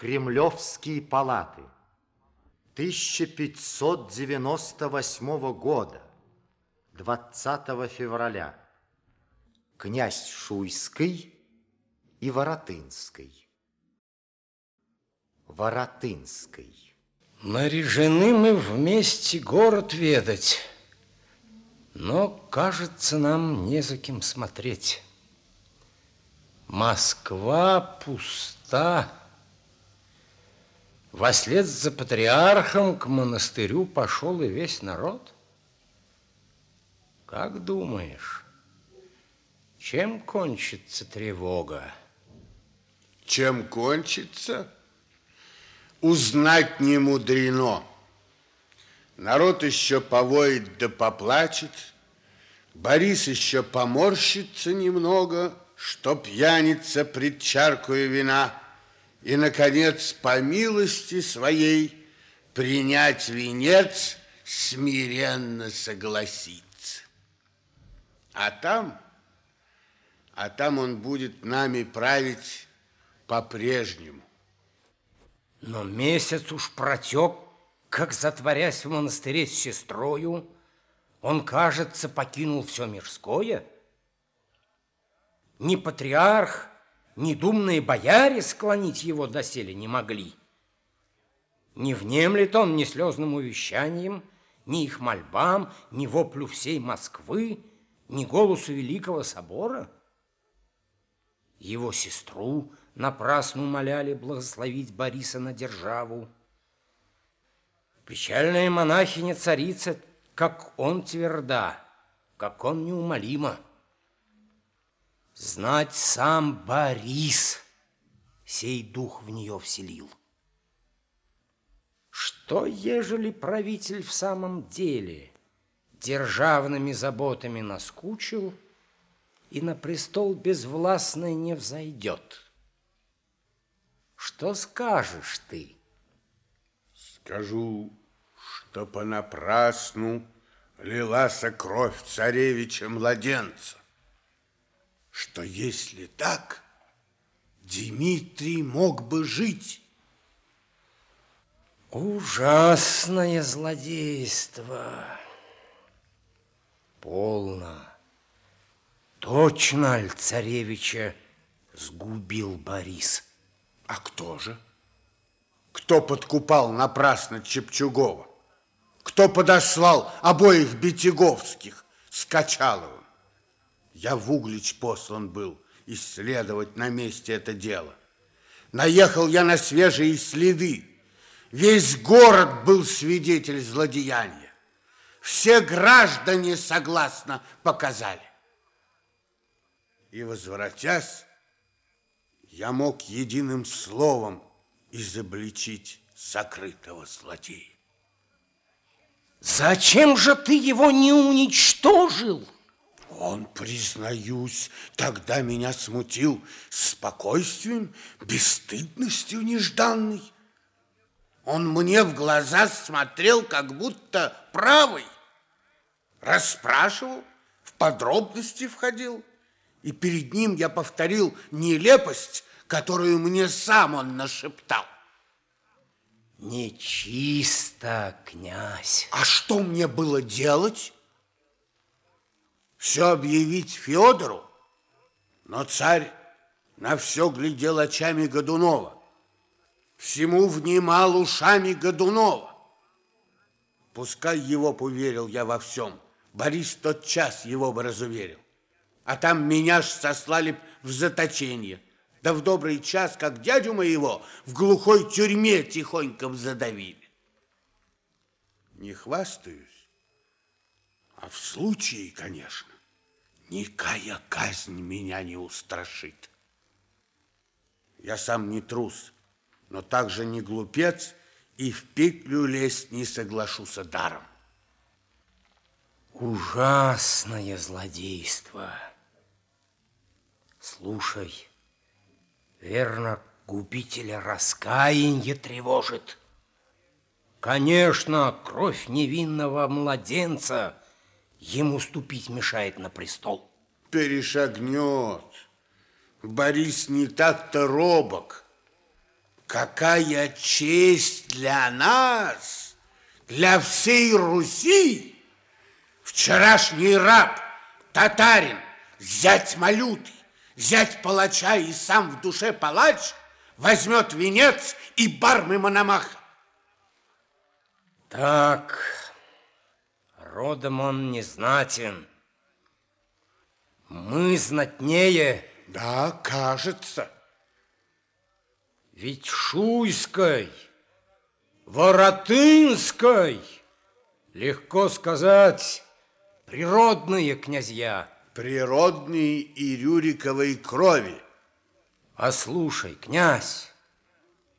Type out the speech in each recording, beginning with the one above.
Кремлевские палаты. 1598 года, 20 февраля. Князь Шуйский и Воротынский. Воротынский. Наряжены мы вместе город ведать, но, кажется, нам не за кем смотреть. Москва пуста. Вослед за патриархом к монастырю пошел и весь народ. Как думаешь, чем кончится тревога? Чем кончится? Узнать не мудрено. Народ еще повоет да поплачет, Борис еще поморщится немного, Что пьяница пред чаркою вина, И, наконец, по милости своей Принять венец смиренно согласится. А там, а там он будет нами править по-прежнему. Но месяц уж протек, как затворясь в монастыре с сестрою, он, кажется, покинул все мирское. Ни патриарх, ни думные бояре склонить его доселе не могли. Не внемлет он ни слезным увещанием, ни их мольбам, ни воплю всей Москвы, ни голосу Великого Собора. Его сестру напрасно умоляли благословить Бориса на державу. Печальная монахиня-царица, как он тверда, как он неумолима. Знать сам Борис сей дух в нее вселил. Что, ежели правитель в самом деле державными заботами наскучил и на престол безвластный не взойдет? Что скажешь ты? Скажу, что понапрасну лилась кровь царевича-младенца, что если так, Дмитрий мог бы жить. Ужасное злодейство. Полно. Точно аль царевича сгубил Борис? А кто же? Кто подкупал напрасно Чепчугова? Кто подослал обоих Бетяговских с Качаловым? Я в Углич послан был исследовать на месте это дело. Наехал я на свежие следы. Весь город был свидетель злодеяния. Все граждане согласно показали. И, возвратясь, я мог единым словом изобличить сокрытого злодея. Зачем же ты его не уничтожил? Он, признаюсь, тогда меня смутил спокойствием, бесстыдностью нежданной. Он мне в глаза смотрел, как будто правый, расспрашивал, в подробности входил и перед ним я повторил нелепость, которую мне сам он нашептал. Нечисто, князь. А что мне было делать? Все объявить Федору? Но царь на все глядел очами Годунова. Всему внимал ушами Годунова. Пускай его поверил я во всем. Борис тот час его бы разуверил а там меня ж сослали в заточение. Да в добрый час, как дядю моего, в глухой тюрьме тихонько задавили. Не хвастаюсь, а в случае, конечно, никакая казнь меня не устрашит. Я сам не трус, но также не глупец, и в петлю лезть не соглашусь даром. Ужасное злодейство. Слушай, верно, губителя раскаяние тревожит. Конечно, кровь невинного младенца ему ступить мешает на престол. Перешагнет. Борис не так-то робок. какая честь для нас, для всей Руси, вчерашний раб, татарин, зять малютый, зять палача и сам в душе палач возьмет венец и бармы Мономаха. Так, родом он не знатен. Мы знатнее. Да, кажется. Ведь Шуйской, Воротынской, легко сказать, природные князья. Природные и Рюриковой крови. А слушай, князь,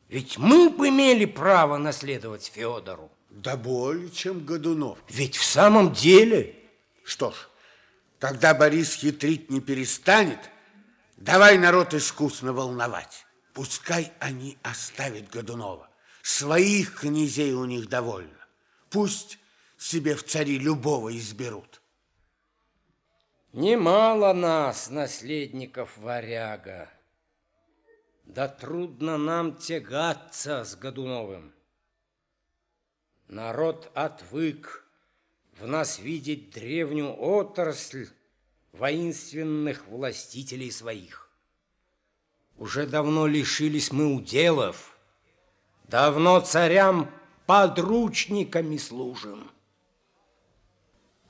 ведь мы бы имели право наследовать Федору. Да более, чем Годунов. Ведь в самом деле... Что ж, тогда Борис хитрить не перестанет. Давай народ искусно волновать. Пускай они оставят Годунова. Своих князей у них довольно. Пусть себе в цари любого изберут. Немало нас, наследников варяга. Да трудно нам тягаться с Годуновым. Народ отвык в нас видеть древнюю отрасль воинственных властителей своих. Уже давно лишились мы уделов, давно царям подручниками служим.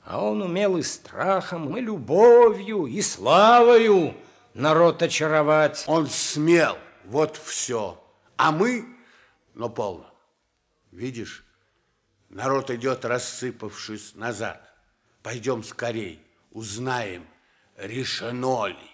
А он умел и страхом, и любовью, и славою народ очаровать. Он смел, вот все. А мы, но полно. Видишь, Народ идет, рассыпавшись назад. Пойдем скорей, узнаем, решено ли.